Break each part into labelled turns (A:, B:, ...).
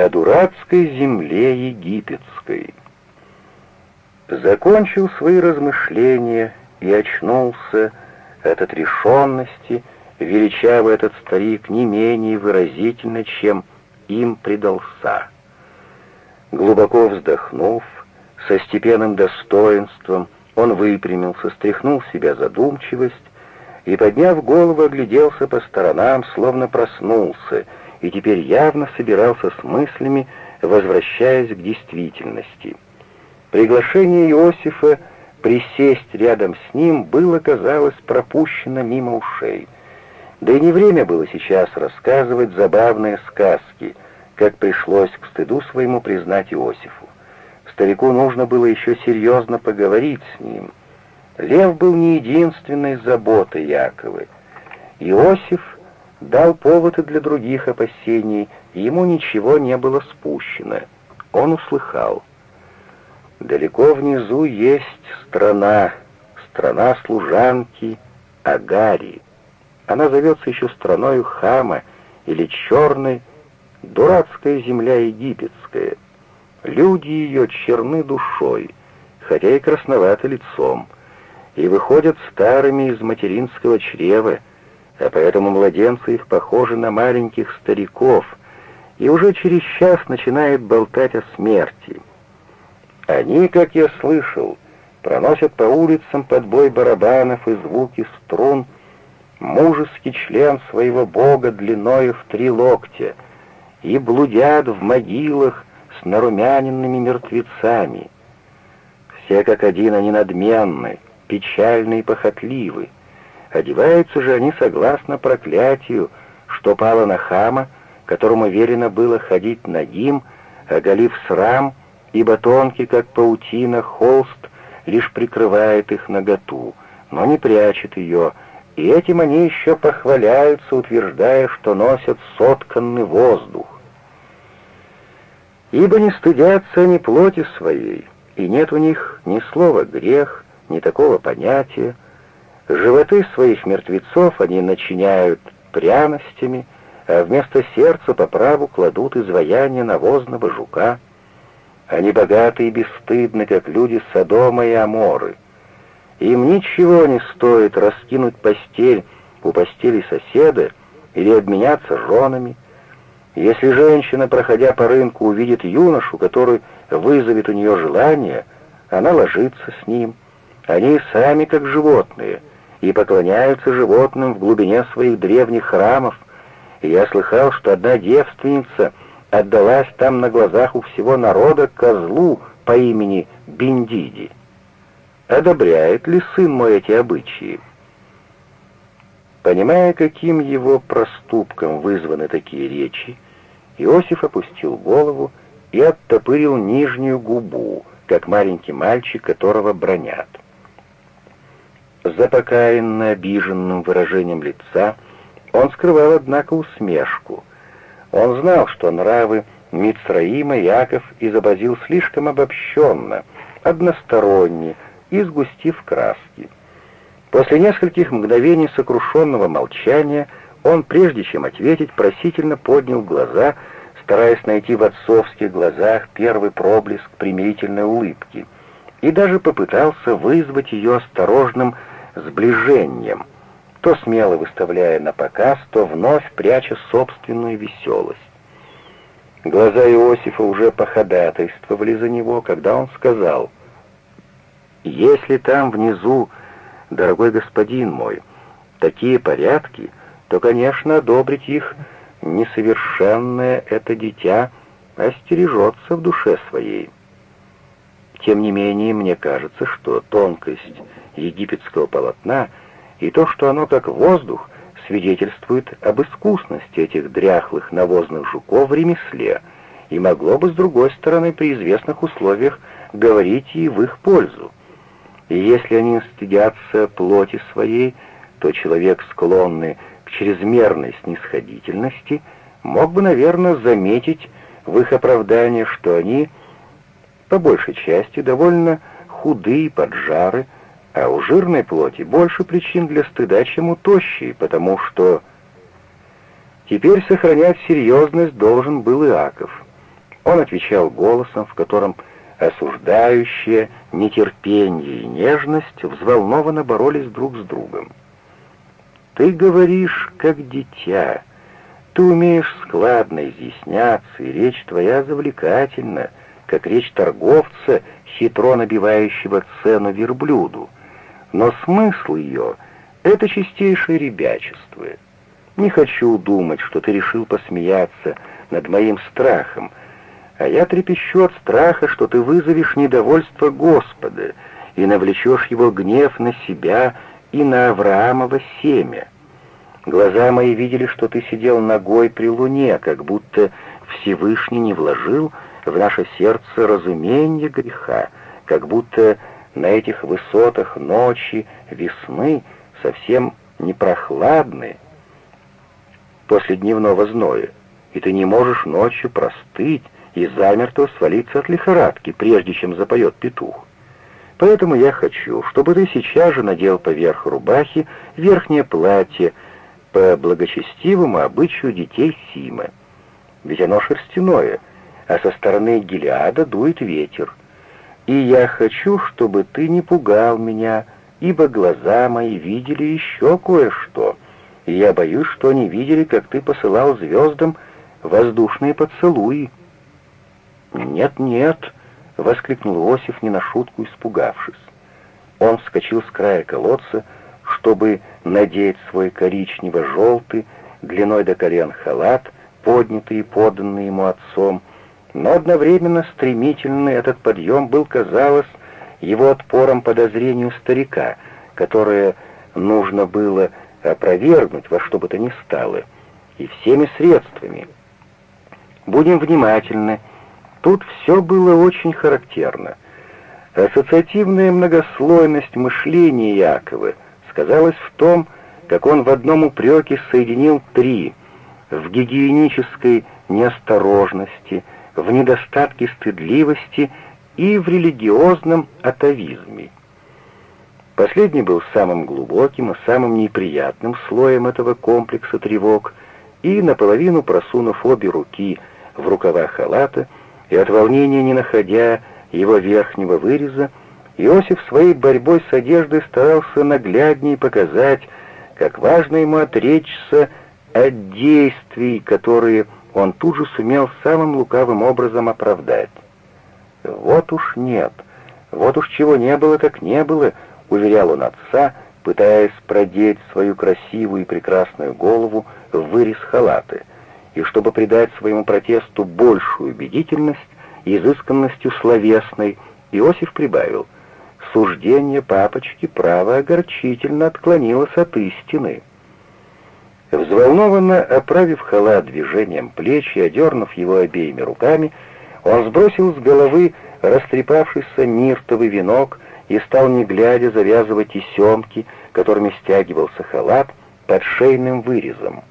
A: о дурацкой земле египетской. Закончил свои размышления и очнулся от отрешенности, величавый этот старик не менее выразительно, чем им предался. Глубоко вздохнув, со степенным достоинством, он выпрямился, стряхнул с себя задумчивость и, подняв голову, огляделся по сторонам, словно проснулся, и теперь явно собирался с мыслями, возвращаясь к действительности. Приглашение Иосифа присесть рядом с ним было, казалось, пропущено мимо ушей. Да и не время было сейчас рассказывать забавные сказки, как пришлось к стыду своему признать Иосифу. Старику нужно было еще серьезно поговорить с ним. Лев был не единственной заботой Яковы. Иосиф дал повод и для других опасений, и ему ничего не было спущено. Он услыхал. Далеко внизу есть страна, страна служанки Агари. Она зовется еще страною Хама или Черной, дурацкая земля египетская. Люди ее черны душой, хотя и красноваты лицом, и выходят старыми из материнского чрева, а поэтому младенцы их похожи на маленьких стариков, и уже через час начинают болтать о смерти. Они, как я слышал, проносят по улицам под бой барабанов и звуки струн мужеский член своего бога длиною в три локтя и блудят в могилах с нарумяненными мертвецами. Все как один они надменны, печальны и похотливы. Одеваются же они согласно проклятию, что пало на хама, которому верено было ходить нагим, оголив срам, ибо тонкий, как паутина, холст лишь прикрывает их наготу, но не прячет ее, и этим они еще похваляются, утверждая, что носят сотканный воздух. Ибо не стыдятся они плоти своей, и нет у них ни слова «грех», ни такого понятия. Животы своих мертвецов они начиняют пряностями, а вместо сердца по праву кладут изваяние навозного жука. Они богаты и бесстыдны, как люди Содома и Аморы. Им ничего не стоит раскинуть постель у постели соседа или обменяться женами, если женщина, проходя по рынку, увидит юношу, который вызовет у нее желание, она ложится с ним. Они сами как животные и поклоняются животным в глубине своих древних храмов. Я слыхал, что одна девственница отдалась там на глазах у всего народа козлу по имени Бендиди. Одобряет ли сын мой эти обычаи? Понимая, каким его проступком вызваны такие речи, Иосиф опустил голову и оттопырил нижнюю губу, как маленький мальчик, которого бронят. За покаянно обиженным выражением лица он скрывал, однако, усмешку. Он знал, что нравы Мицраима Яков изобразил слишком обобщенно, односторонне и сгустив краски. После нескольких мгновений сокрушенного молчания он, прежде чем ответить, просительно поднял глаза, стараясь найти в отцовских глазах первый проблеск примирительной улыбки, и даже попытался вызвать ее осторожным сближением, то смело выставляя на показ, то вновь пряча собственную веселость. Глаза Иосифа уже походатайствовали за него, когда он сказал, «Если там внизу дорогой господин мой, такие порядки, то, конечно, одобрить их несовершенное это дитя остережется в душе своей. Тем не менее, мне кажется, что тонкость египетского полотна и то, что оно как воздух, свидетельствует об искусности этих дряхлых навозных жуков в ремесле и могло бы, с другой стороны, при известных условиях говорить и в их пользу. И если они стыдятся плоти своей, то человек, склонный к чрезмерной снисходительности, мог бы, наверное, заметить в их оправдании, что они, по большей части, довольно худые, поджары, а у жирной плоти больше причин для стыда, чем у тощей, потому что теперь сохранять серьезность должен был Иаков. Он отвечал голосом, в котором осуждающее нетерпение и нежность взволнованно боролись друг с другом. «Ты говоришь, как дитя. Ты умеешь складно изъясняться, и речь твоя завлекательна, как речь торговца, хитро набивающего цену верблюду. Но смысл ее — это чистейшее ребячество. Не хочу думать, что ты решил посмеяться над моим страхом, а я трепещу от страха, что ты вызовешь недовольство Господа и навлечешь его гнев на себя и на Авраамово семя. Глаза мои видели, что ты сидел ногой при луне, как будто Всевышний не вложил в наше сердце разумение греха, как будто на этих высотах ночи, весны совсем не прохладны после дневного зноя, и ты не можешь ночью простыть, и замертво свалиться от лихорадки, прежде чем запоет петух. Поэтому я хочу, чтобы ты сейчас же надел поверх рубахи верхнее платье по благочестивому обычаю детей Симы. Ведь оно шерстяное, а со стороны Гелиада дует ветер. И я хочу, чтобы ты не пугал меня, ибо глаза мои видели еще кое-что, и я боюсь, что они видели, как ты посылал звездам воздушные поцелуи. «Нет, нет!» — воскликнул Иосиф, не на шутку испугавшись. Он вскочил с края колодца, чтобы надеть свой коричнево-желтый, длиной до колен халат, поднятый и поданный ему отцом, но одновременно стремительный этот подъем был, казалось, его отпором подозрению старика, которое нужно было опровергнуть во что бы то ни стало, и всеми средствами. Будем внимательны Тут все было очень характерно. Ассоциативная многослойность мышления Якова сказалась в том, как он в одном упреке соединил три — в гигиенической неосторожности, в недостатке стыдливости и в религиозном атовизме. Последний был самым глубоким и самым неприятным слоем этого комплекса тревог, и, наполовину просунув обе руки в рукава халата, и от волнения не находя его верхнего выреза, Иосиф своей борьбой с одеждой старался нагляднее показать, как важно ему отречься от действий, которые он тут же сумел самым лукавым образом оправдать. «Вот уж нет, вот уж чего не было, так не было», — уверял он отца, пытаясь продеть свою красивую и прекрасную голову в вырез халаты и чтобы придать своему протесту большую убедительность, изысканностью словесной, Иосиф прибавил, «Суждение папочки право огорчительно отклонилось от истины». Взволнованно оправив халат движением плеч и одернув его обеими руками, он сбросил с головы растрепавшийся миртовый венок и стал, не глядя, завязывать тесемки, которыми стягивался халат под шейным вырезом.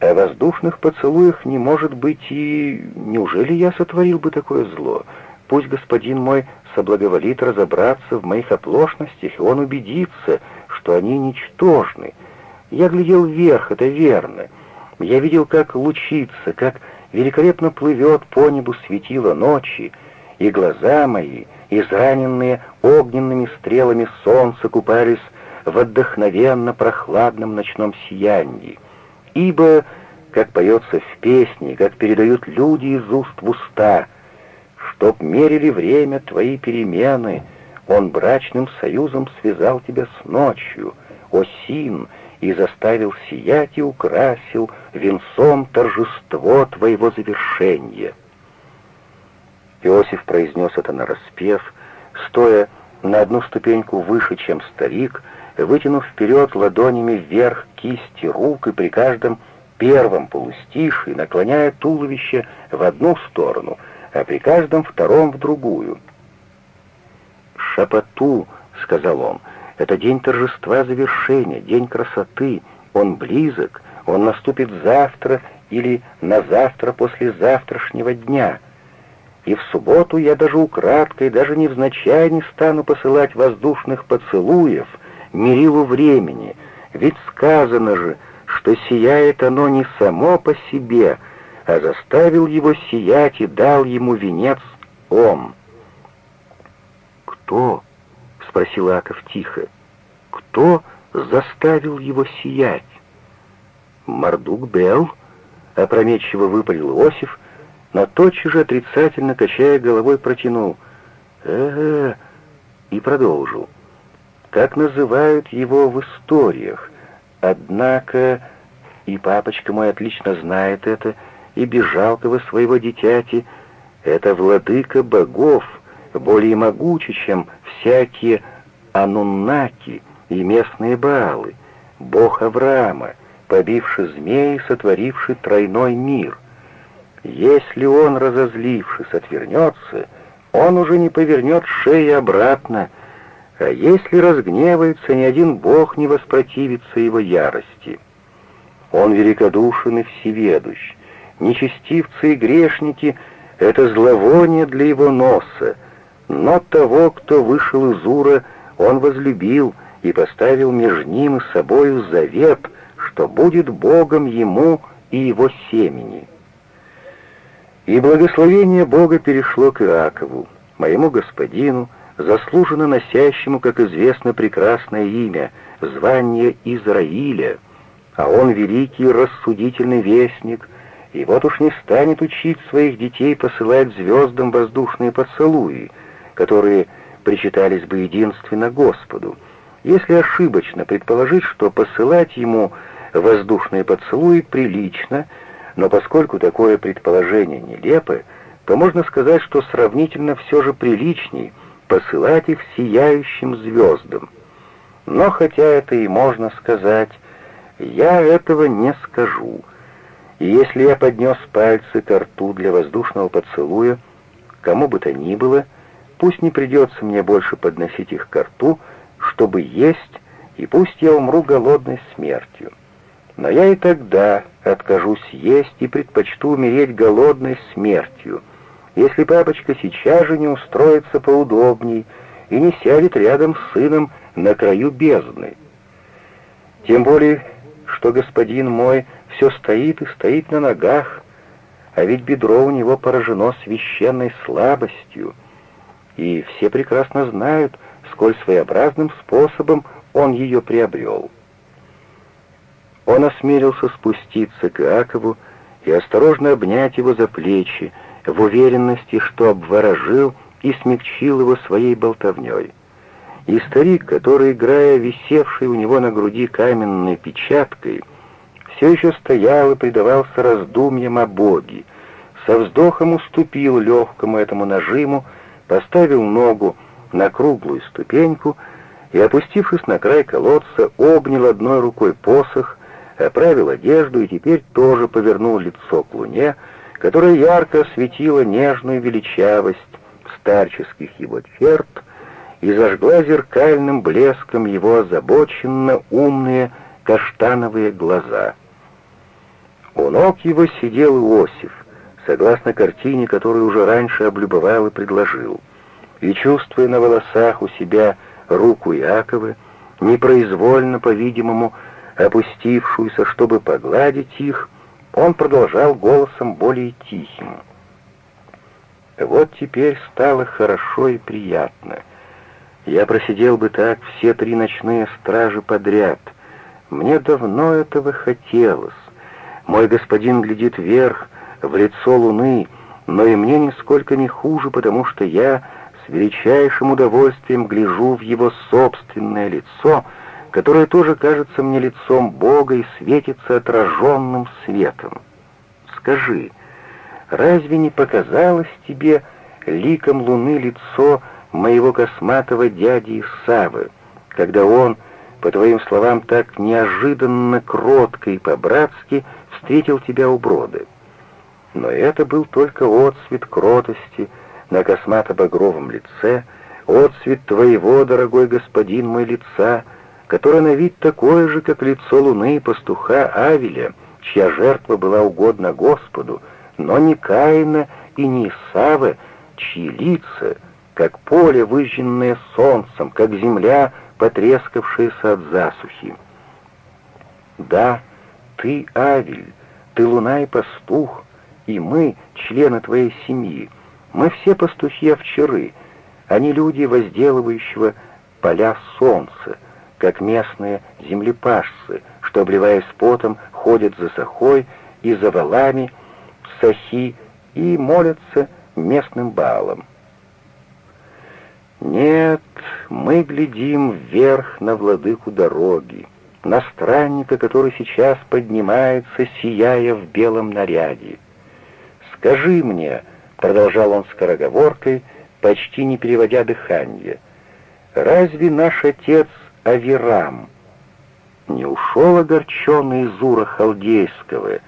A: О воздушных поцелуях не может быть и... Неужели я сотворил бы такое зло? Пусть господин мой соблаговолит разобраться в моих оплошностях, и он убедится, что они ничтожны. Я глядел вверх, это верно. Я видел, как лучится, как великолепно плывет по небу светило ночи, и глаза мои, израненные огненными стрелами солнца, купались в отдохновенно прохладном ночном сиянии ибо, как поется в песне, как передают люди из уст в уста, чтоб мерили время твои перемены, он брачным союзом связал тебя с ночью, о син, и заставил сиять и украсил венцом торжество твоего завершения. Иосиф произнес это нараспев, стоя на одну ступеньку выше, чем старик, вытянув вперед ладонями вверх кисти рук и при каждом первом полустишии наклоняя туловище в одну сторону, а при каждом втором в другую. «Шапоту», — сказал он, — «это день торжества завершения, день красоты, он близок, он наступит завтра или на завтра после завтрашнего дня». И в субботу я даже украдкой, даже невзначай не стану посылать воздушных поцелуев, мерилу времени, ведь сказано же, что сияет оно не само по себе, а заставил его сиять и дал ему венец он. «Кто?» — спросил Аков тихо. «Кто заставил его сиять?» «Мардук Белл?» — опрометчиво выпалил Иосиф, но тотчас же отрицательно, качая головой, протянул. э, -э и продолжил. «Как называют его в историях? Однако, и папочка мой отлично знает это, и без жалкого своего дитяти, это владыка богов, более могучий, чем всякие ануннаки и местные баалы, бог Авраама, побивший змеи, сотворивший тройной мир. Если он, разозлившись, отвернется, он уже не повернет шеи обратно, а если разгневается, ни один бог не воспротивится его ярости. Он великодушен и всеведущ. Нечестивцы и грешники — это зловоние для его носа, но того, кто вышел из Ура, он возлюбил и поставил между ним и собою завет, что будет Богом ему и его семени. И благословение Бога перешло к Иакову, моему господину, заслуженно носящему, как известно, прекрасное имя, звание Израиля, а он великий рассудительный вестник, и вот уж не станет учить своих детей посылать звездам воздушные поцелуи, которые причитались бы единственно Господу, если ошибочно предположить, что посылать ему воздушные поцелуи прилично — но поскольку такое предположение нелепо, то можно сказать, что сравнительно все же приличней посылать их сияющим звездам. Но хотя это и можно сказать, я этого не скажу. И если я поднес пальцы к рту для воздушного поцелуя, кому бы то ни было, пусть не придется мне больше подносить их к рту, чтобы есть, и пусть я умру голодной смертью. Но я и тогда откажусь есть и предпочту умереть голодной смертью, если папочка сейчас же не устроится поудобней и не сядет рядом с сыном на краю бездны. Тем более, что господин мой все стоит и стоит на ногах, а ведь бедро у него поражено священной слабостью, и все прекрасно знают, сколь своеобразным способом он ее приобрел. Он осмелился спуститься к Иакову и осторожно обнять его за плечи, в уверенности, что обворожил и смягчил его своей болтовней. И старик, который, играя висевшей у него на груди каменной печаткой, все еще стоял и предавался раздумьям о Боге, со вздохом уступил легкому этому нажиму, поставил ногу на круглую ступеньку и, опустившись на край колодца, обнял одной рукой посох, оправил одежду и теперь тоже повернул лицо к луне, которая ярко осветила нежную величавость старческих его черт и зажгла зеркальным блеском его озабоченно умные каштановые глаза. У ног его сидел Иосиф, согласно картине, которую уже раньше облюбовал и предложил, и, чувствуя на волосах у себя руку Иакова, непроизвольно, по-видимому, опустившуюся, чтобы погладить их, он продолжал голосом более тихим. «Вот теперь стало хорошо и приятно. Я просидел бы так все три ночные стражи подряд. Мне давно этого хотелось. Мой господин глядит вверх, в лицо луны, но и мне нисколько не хуже, потому что я с величайшим удовольствием гляжу в его собственное лицо — которое тоже кажется мне лицом Бога и светится отраженным светом. Скажи, разве не показалось тебе ликом луны лицо моего косматого дяди Исавы, когда он, по твоим словам, так неожиданно кротко и по-братски встретил тебя у броды? Но это был только отсвет кротости на космато-багровом лице, отсвет твоего, дорогой господин мой, лица — которое на вид такое же, как лицо луны пастуха Авеля, чья жертва была угодна Господу, но не Каина и не Исава, чьи лица, как поле, выжженное солнцем, как земля, потрескавшаяся от засухи. Да, ты, Авель, ты луна и пастух, и мы, члены твоей семьи, мы все пастухи овчары, они люди, возделывающего поля солнца, как местные землепашцы, что, обливаясь потом, ходят за сахой и за валами сахи и молятся местным балам. Нет, мы глядим вверх на владыку дороги, на странника, который сейчас поднимается, сияя в белом наряде. «Скажи мне», — продолжал он скороговоркой, почти не переводя дыхание, «разве наш отец Авирам не ушел огорченный из Ура Халдейского?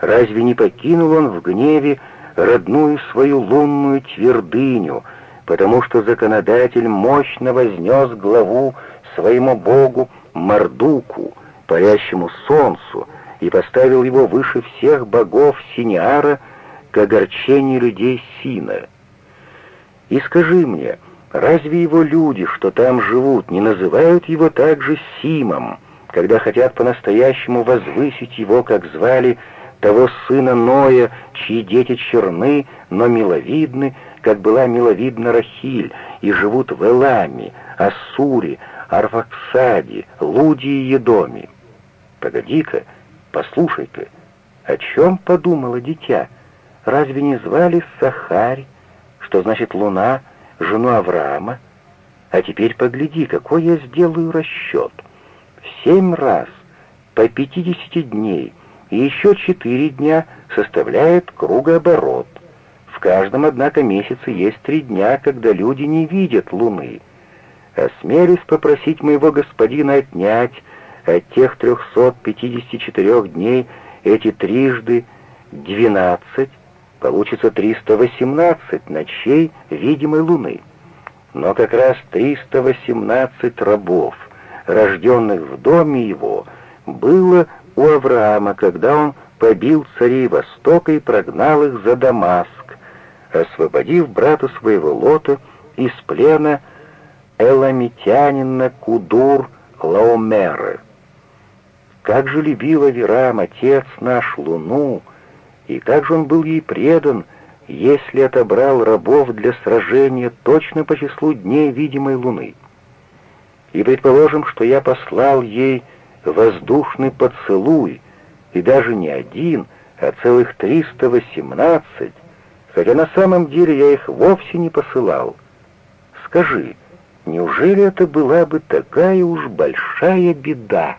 A: Разве не покинул он в гневе родную свою лунную твердыню, потому что законодатель мощно вознес главу своему богу Мардуку, парящему солнцу, и поставил его выше всех богов Синиара к огорчению людей Сина. И скажи мне, разве его люди, что там живут, не называют его также Симом, когда хотят по-настоящему возвысить его, как звали того сына Ноя, чьи дети черны, но миловидны, как была миловидна Рахиль, и живут в Эламе, Ассуре, Арфаксаде, Луде и Едоме. Погоди-ка, послушай-ка, о чем подумала дитя? Разве не звали Сахарь, что значит луна, жену Авраама? А теперь погляди, какой я сделаю расчет. В семь раз по пятидесяти дней и еще четыре дня составляет кругооборот. В каждом, однако, месяце есть три дня, когда люди не видят луны. Осмелюсь попросить моего господина отнять от тех 354 дней эти трижды двенадцать, получится 318 ночей видимой луны. Но как раз 318 рабов, рожденных в доме его, было у Авраама, когда он побил царей Востока и прогнал их за Дамаск, освободив брата своего Лота из плена эламитянина Кудур Лаомеры. Как же любил Авирам, отец наш, луну, и как же он был ей предан, если отобрал рабов для сражения точно по числу дней видимой луны. И предположим, что я послал ей воздушный поцелуй, и даже не один, а целых триста восемнадцать, хотя на самом деле я их вовсе не посылал. Скажи, неужели это была бы такая уж большая беда?»